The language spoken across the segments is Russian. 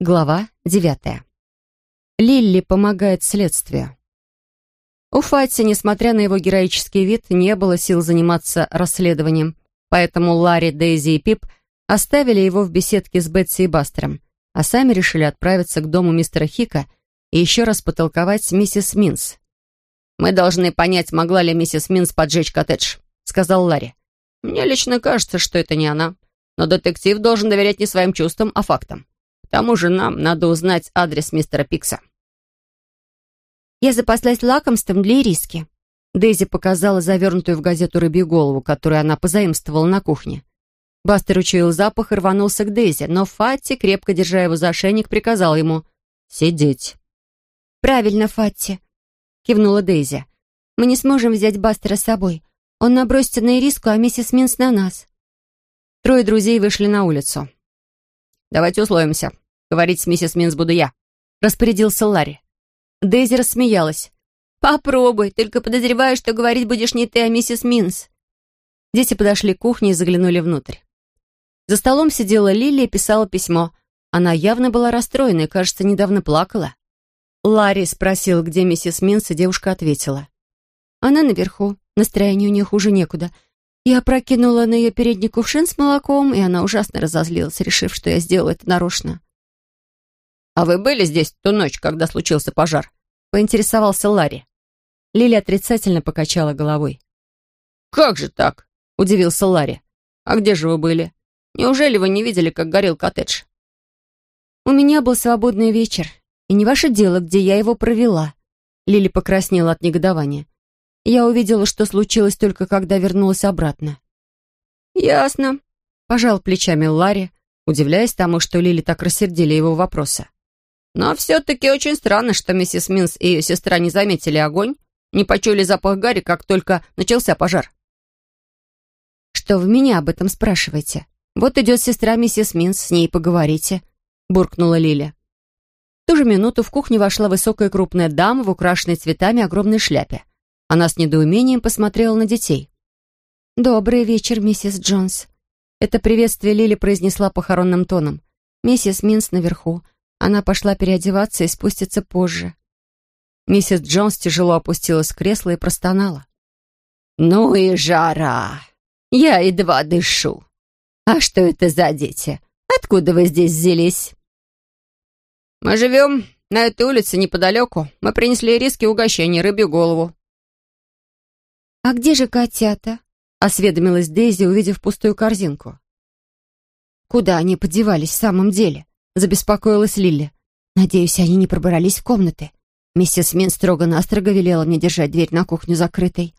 Глава девятая. Лилли помогает следствию. У Фати, несмотря на его героический вид, не было сил заниматься расследованием, поэтому Ларри, Дейзи и Пип оставили его в беседке с Бетси и Бастером, а сами решили отправиться к дому мистера Хика и еще раз потолковать с миссис Минс. «Мы должны понять, могла ли миссис Минс поджечь коттедж», — сказал Ларри. «Мне лично кажется, что это не она, но детектив должен доверять не своим чувствам, а фактам. К тому же нам надо узнать адрес мистера Пикса». «Я запаслась лакомством для ириски». Дейзи показала завернутую в газету рыбью голову, которую она позаимствовала на кухне. Бастер учуял запах и рванулся к Дейзи, но Фатти, крепко держа его за ошейник, приказал ему «сидеть». «Правильно, Фатти», — кивнула Дейзи. «Мы не сможем взять Бастера с собой. Он набросится на Ириску, а миссис Минс на нас». Трое друзей вышли на улицу. «Давайте условимся. Говорить с миссис Минс буду я», — распорядился Ларри. Дейзи рассмеялась. «Попробуй, только подозреваю, что говорить будешь не ты, а миссис Минс». Дети подошли к кухне и заглянули внутрь. За столом сидела Лили и писала письмо. Она явно была расстроена и, кажется, недавно плакала. Ларри спросил, где миссис Минс, и девушка ответила. «Она наверху. Настроение у нее хуже некуда. Я прокинула на ее передний кувшин с молоком, и она ужасно разозлилась, решив, что я сделала это нарочно. «А вы были здесь ту ночь, когда случился пожар?» — поинтересовался Ларри. Лили отрицательно покачала головой. «Как же так?» — удивился Ларри. «А где же вы были? Неужели вы не видели, как горел коттедж?» «У меня был свободный вечер, и не ваше дело, где я его провела». Лили покраснела от негодования. Я увидела, что случилось только когда вернулась обратно. «Ясно», — пожал плечами Ларри, удивляясь тому, что Лили так рассердили его вопросы. «Но все-таки очень странно, что миссис Минс и ее сестра не заметили огонь, не почули запах гари, как только начался пожар». «Что вы меня об этом спрашиваете? Вот идет сестра миссис Минс, с ней поговорите», — буркнула Лили. В ту же минуту в кухню вошла высокая крупная дама в украшенной цветами огромной шляпе. Она с недоумением посмотрела на детей. «Добрый вечер, миссис Джонс». Это приветствие Лили произнесла похоронным тоном. «Миссис Минс наверху. Она пошла переодеваться и спустится позже». Миссис Джонс тяжело опустилась в кресло и простонала. «Ну и жара! Я едва дышу. А что это за дети? Откуда вы здесь взялись?» «Мы живем на этой улице неподалеку. Мы принесли риски угощения, рыбью голову. «А где же котята?» — осведомилась Дейзи, увидев пустую корзинку. «Куда они подевались в самом деле?» — забеспокоилась Лилли. «Надеюсь, они не пробрались в комнаты. Миссис Мин строго-настрого велела мне держать дверь на кухню закрытой».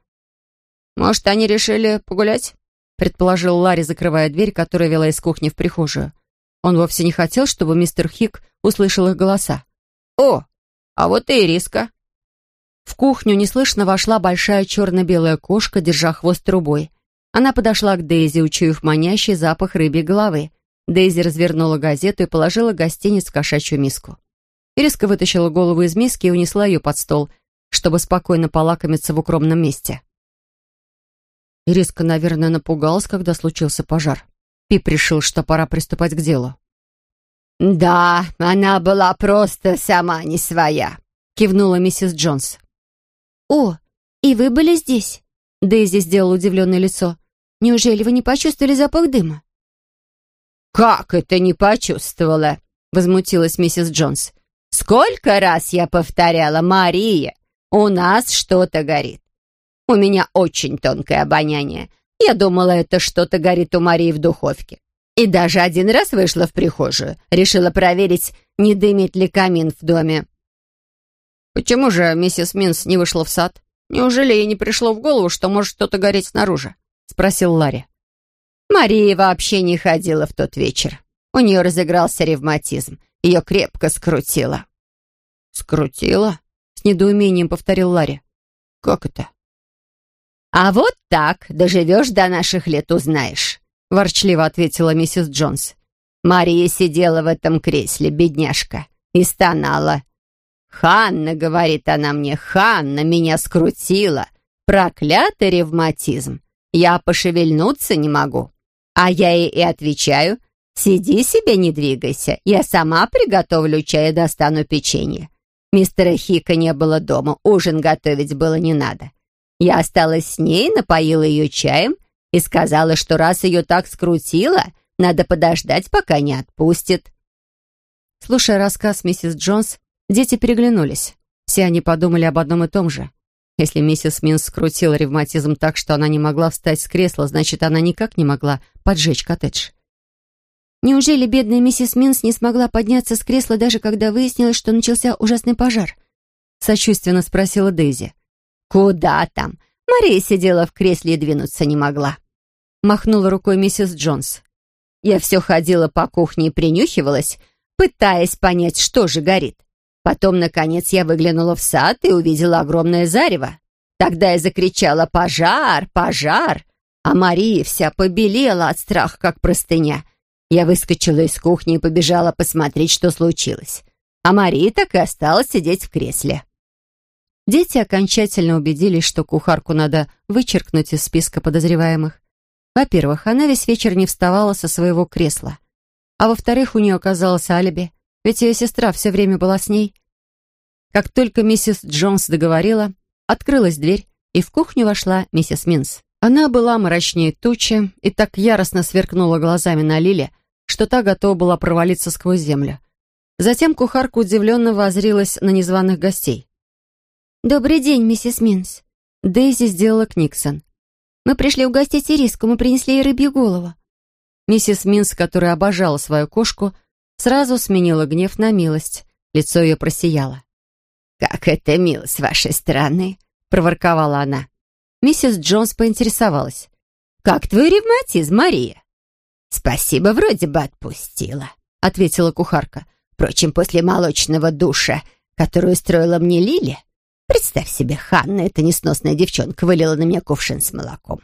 «Может, они решили погулять?» — предположил Ларри, закрывая дверь, которая вела из кухни в прихожую. Он вовсе не хотел, чтобы мистер Хик услышал их голоса. «О, а вот и Ириска!» В кухню неслышно вошла большая черно-белая кошка, держа хвост трубой. Она подошла к Дейзи, учуяв манящий запах рыбьей головы. Дейзи развернула газету и положила гостиниц в кошачью миску. Ириска вытащила голову из миски и унесла ее под стол, чтобы спокойно полакомиться в укромном месте. Ириска, наверное, напугалась, когда случился пожар. Пип решил, что пора приступать к делу. «Да, она была просто сама не своя», — кивнула миссис Джонс. «О, и вы были здесь?» Дейзи сделала удивленное лицо. «Неужели вы не почувствовали запах дыма?» «Как это не почувствовала?» Возмутилась миссис Джонс. «Сколько раз я повторяла, Мария, у нас что-то горит. У меня очень тонкое обоняние. Я думала, это что-то горит у Марии в духовке. И даже один раз вышла в прихожую. Решила проверить, не дымит ли камин в доме. «Почему же миссис Минс не вышла в сад? Неужели ей не пришло в голову, что может что-то гореть снаружи?» — спросил Ларри. Мария вообще не ходила в тот вечер. У нее разыгрался ревматизм. Ее крепко скрутило. «Скрутило?» — с недоумением повторил Ларри. «Как это?» «А вот так, доживешь до наших лет, узнаешь», — ворчливо ответила миссис Джонс. Мария сидела в этом кресле, бедняжка, и стонала. «Ханна», — говорит она мне, — «Ханна меня скрутила. Проклятый ревматизм. Я пошевельнуться не могу». А я ей и отвечаю, Сиди себе, не двигайся. Я сама приготовлю чай и достану печенье. Мистера Хика не было дома, ужин готовить было не надо. Я осталась с ней, напоила ее чаем и сказала, что раз ее так скрутило, надо подождать, пока не отпустит. Слушая рассказ миссис Джонс, дети переглянулись. Все они подумали об одном и том же. Если миссис Минс скрутила ревматизм так, что она не могла встать с кресла, значит, она никак не могла поджечь коттедж. Неужели бедная миссис Минс не смогла подняться с кресла, даже когда выяснилось, что начался ужасный пожар? Сочувственно спросила Дейзи. «Куда там? Мария сидела в кресле и двинуться не могла». Махнула рукой миссис Джонс. «Я все ходила по кухне и принюхивалась, пытаясь понять, что же горит. Потом, наконец, я выглянула в сад и увидела огромное зарево. Тогда я закричала «Пожар! Пожар!» А Мария вся побелела от страха, как простыня — я выскочила из кухни и побежала посмотреть, что случилось. А Мария так и осталась сидеть в кресле. Дети окончательно убедились, что кухарку надо вычеркнуть из списка подозреваемых. Во-первых, она весь вечер не вставала со своего кресла. А во-вторых, у нее оказалось алиби, ведь ее сестра все время была с ней. Как только миссис Джонс договорила, открылась дверь, и в кухню вошла миссис Минс. Она была мрачнее тучи и так яростно сверкнула глазами на Лиле, что та готова была провалиться сквозь землю. Затем кухарка удивленно возрилась на незваных гостей. «Добрый день, миссис Минс». Дейзи сделала Книксон. «Мы пришли угостить Ириску, мы принесли ей рыбью голову». Миссис Минс, которая обожала свою кошку, сразу сменила гнев на милость. Лицо ее просияло. «Как это мило с вашей стороны!» — проворковала она. Миссис Джонс поинтересовалась. «Как твой ревматизм, Мария?» «Спасибо, вроде бы отпустила», — ответила кухарка. «Впрочем, после молочного душа, который устроила мне Лили, представь себе, Ханна, эта несносная девчонка, вылила на меня кувшин с молоком».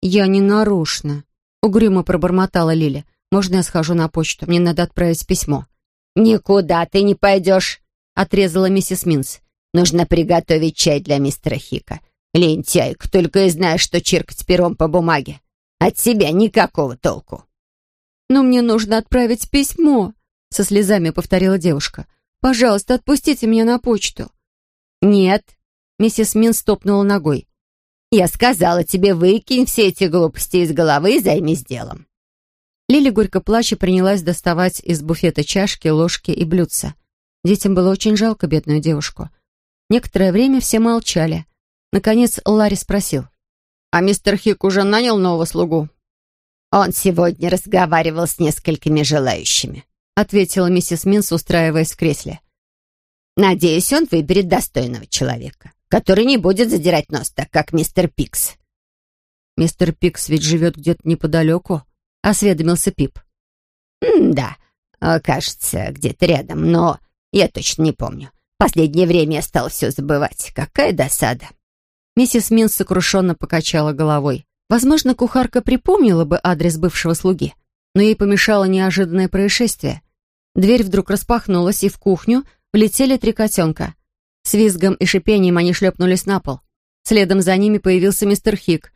«Я не нарочно», — угрюмо пробормотала Лили. «Можно я схожу на почту? Мне надо отправить письмо». «Никуда ты не пойдешь», — отрезала миссис Минс. «Нужно приготовить чай для мистера Хика. Лентяйка, только и знаешь, что чиркать пером по бумаге. От себя никакого толку. «Но мне нужно отправить письмо», — со слезами повторила девушка. «Пожалуйста, отпустите меня на почту». «Нет», — миссис Мин стопнула ногой. «Я сказала тебе, выкинь все эти глупости из головы и займись делом». Лили горько плача принялась доставать из буфета чашки, ложки и блюдца. Детям было очень жалко бедную девушку. Некоторое время все молчали. Наконец Ларри спросил. «А мистер Хик уже нанял нового слугу?» «Он сегодня разговаривал с несколькими желающими», ответила миссис Минс, устраиваясь в кресле. «Надеюсь, он выберет достойного человека, который не будет задирать нос, так как мистер Пикс». «Мистер Пикс ведь живет где-то неподалеку», — осведомился Пип. «Да, а, кажется, где-то рядом, но я точно не помню. Последнее время я стал все забывать. Какая досада». Миссис Минс сокрушенно покачала головой. Возможно, кухарка припомнила бы адрес бывшего слуги, но ей помешало неожиданное происшествие. Дверь вдруг распахнулась, и в кухню влетели три котенка. С визгом и шипением они шлепнулись на пол. Следом за ними появился мистер Хик.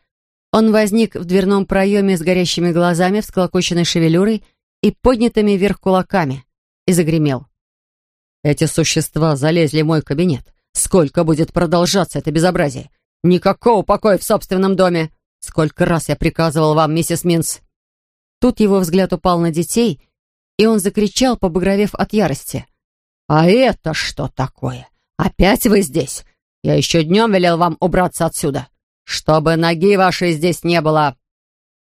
Он возник в дверном проеме с горящими глазами, всклокоченной шевелюрой и поднятыми вверх кулаками, и загремел. «Эти существа залезли в мой кабинет. Сколько будет продолжаться это безобразие? «Никакого покоя в собственном доме! Сколько раз я приказывал вам, миссис Минс!» Тут его взгляд упал на детей, и он закричал, побагровев от ярости. «А это что такое? Опять вы здесь? Я еще днем велел вам убраться отсюда, чтобы ноги вашей здесь не было!»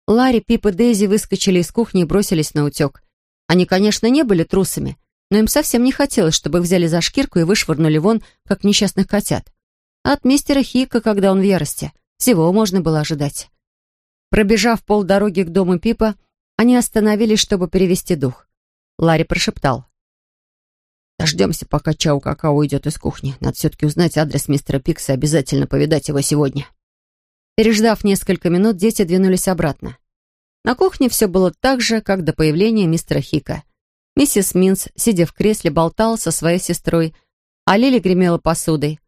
Ларри, Пип и Дейзи выскочили из кухни и бросились на утек. Они, конечно, не были трусами, но им совсем не хотелось, чтобы взяли за шкирку и вышвырнули вон, как несчастных котят. От мистера Хика, когда он в ярости, всего можно было ожидать. Пробежав полдороги к дому Пипа, они остановились, чтобы перевести дух. Ларри прошептал. «Дождемся, пока Чау Какао уйдет из кухни. Надо все-таки узнать адрес мистера Пикса обязательно повидать его сегодня». Переждав несколько минут, дети двинулись обратно. На кухне все было так же, как до появления мистера Хика. Миссис Минс, сидя в кресле, болтала со своей сестрой, а Лили гремела посудой.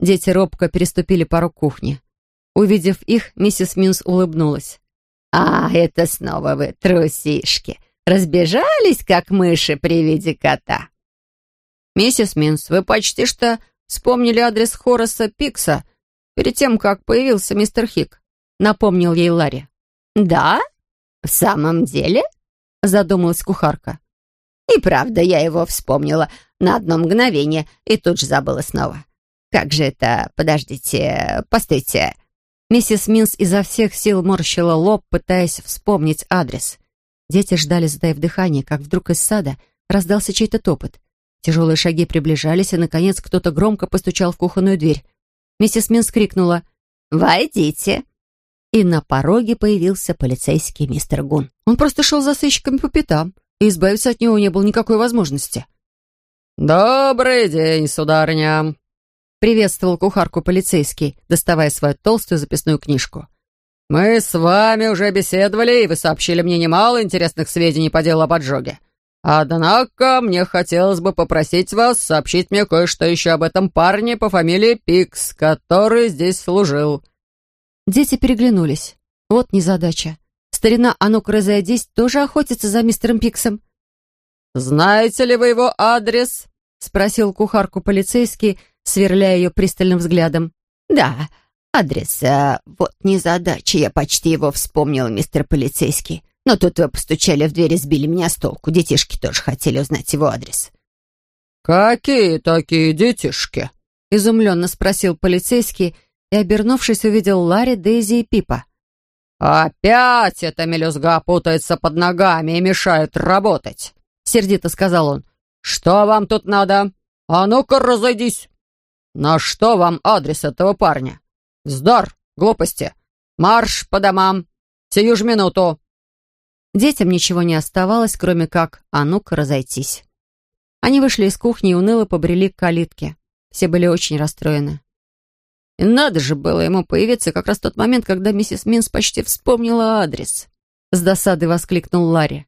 Дети робко переступили порог кухни. Увидев их, миссис Минс улыбнулась. «А, это снова вы, трусишки! разбежались, как мыши при виде кота. «Миссис Минс, вы почти что вспомнили адрес Хораса Пикса перед тем, как появился мистер Хик», — напомнил ей Ларри. «Да? В самом деле?» — задумалась кухарка. «И правда, я его вспомнила на одно мгновение и тут же забыла снова. Как же это... Подождите, постойте». Миссис Минс изо всех сил морщила лоб, пытаясь вспомнить адрес. Дети ждали, затаив дыхание, как вдруг из сада раздался чей-то топот. Тяжелые шаги приближались, и, наконец, кто-то громко постучал в кухонную дверь. Миссис Минс крикнула «Войдите!» И на пороге появился полицейский мистер Гун. Он просто шел за сыщиками по пятам, и избавиться от него не было никакой возможности. «Добрый день, сударыня!» Приветствовал кухарку полицейский, доставая свою толстую записную книжку. «Мы с вами уже беседовали, и вы сообщили мне немало интересных сведений по делу об поджоге. Однако мне хотелось бы попросить вас сообщить мне кое-что еще об этом парне по фамилии Пикс, который здесь служил». Дети переглянулись. Вот незадача. Старина «А ну-ка, разойдись» тоже охотится за мистером Пиксом. «Знаете ли вы его адрес?» — спросил кухарку полицейский, сверляя ее пристальным взглядом. «Да, адрес. А, вот незадача, я почти его вспомнила, мистер полицейский. Но тут вы постучали в дверь и сбили меня с толку. Детишки тоже хотели узнать его адрес». «Какие такие детишки?» — изумленно спросил полицейский и, обернувшись, увидел Ларри, Дейзи и Пипа. «Опять эта мелюзга путается под ногами и мешает работать», — сердито сказал он. «Что вам тут надо? А ну-ка, разойдись!» «На что вам адрес этого парня?» «Вздор! Глупости! Марш по домам! Сию ж минуту!» Детям ничего не оставалось, кроме как «а ну-ка разойтись». Они вышли из кухни и уныло побрели к калитке. Все были очень расстроены. И надо же было ему появиться как раз в тот момент, когда миссис Минс почти вспомнила адрес. С досадой воскликнул Ларри.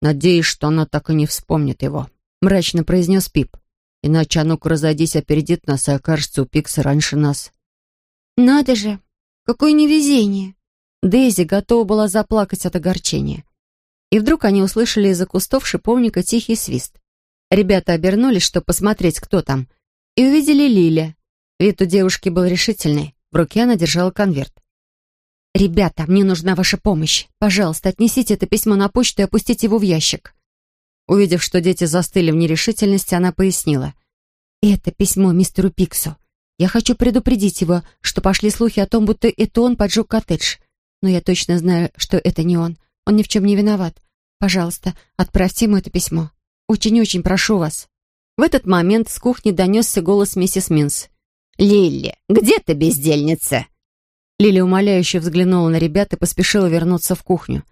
«Надеюсь, что она так и не вспомнит его», — мрачно произнес Пип. «Иначе а ну-ка разойдись, опередит нас и окажется у Пикса раньше нас». «Надо же! Какое невезение!» Дейзи готова была заплакать от огорчения. И вдруг они услышали из-за кустов шиповника тихий свист. Ребята обернулись, чтобы посмотреть, кто там, и увидели Лиля. Вид у девушки был решительный. В руке она держала конверт. «Ребята, мне нужна ваша помощь. Пожалуйста, отнесите это письмо на почту и опустите его в ящик». Увидев, что дети застыли в нерешительности, она пояснила. «Это письмо мистеру Пиксу. Я хочу предупредить его, что пошли слухи о том, будто это он поджег коттедж. Но я точно знаю, что это не он. Он ни в чем не виноват. Пожалуйста, отправьте ему это письмо. Очень-очень прошу вас». В этот момент с кухни донесся голос миссис Минс. «Лилли, где ты, бездельница?» Лили умоляюще взглянула на ребят и поспешила вернуться в кухню.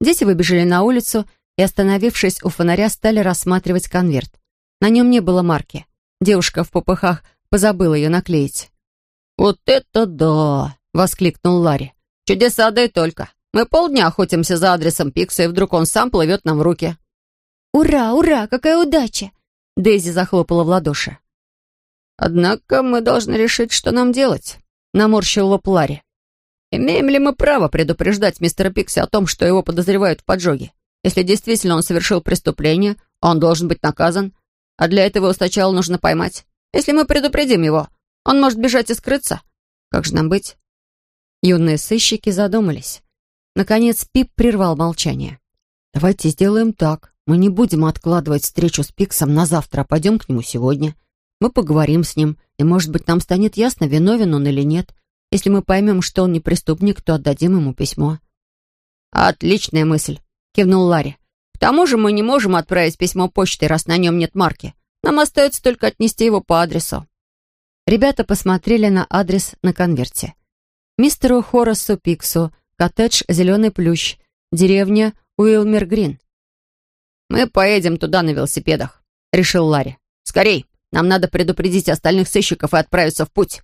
Дети выбежали на улицу и, остановившись у фонаря, стали рассматривать конверт. На нем не было марки. Девушка в попыхах позабыла ее наклеить. «Вот это да!» — воскликнул Ларри. Чудеса, да и только. Мы полдня охотимся за адресом Пикса, и вдруг он сам плывет нам в руки». «Ура, ура, какая удача!» Дейзи захлопала в ладоши. «Однако мы должны решить, что нам делать», — наморщил лоб Ларри. «Имеем ли мы право предупреждать мистера Пикса о том, что его подозревают в поджоге? Если действительно он совершил преступление, он должен быть наказан, а для этого его сначала нужно поймать. Если мы предупредим его, он может бежать и скрыться. Как же нам быть?» Юные сыщики задумались. Наконец Пип прервал молчание. «Давайте сделаем так. Мы не будем откладывать встречу с Пиксом на завтра, а пойдем к нему сегодня. Мы поговорим с ним, и, может быть, нам станет ясно, виновен он или нет. Если мы поймем, что он не преступник, то отдадим ему письмо». «Отличная мысль», — кивнул Ларри. «К тому же мы не можем отправить письмо почтой, раз на нем нет марки. Нам остается только отнести его по адресу». Ребята посмотрели на адрес на конверте мистеру Хорасу Пиксу, коттедж «Зеленый плющ», деревня Уилмер Грин. «Мы поедем туда на велосипедах», — решил Ларри. «Скорей, нам надо предупредить остальных сыщиков и отправиться в путь».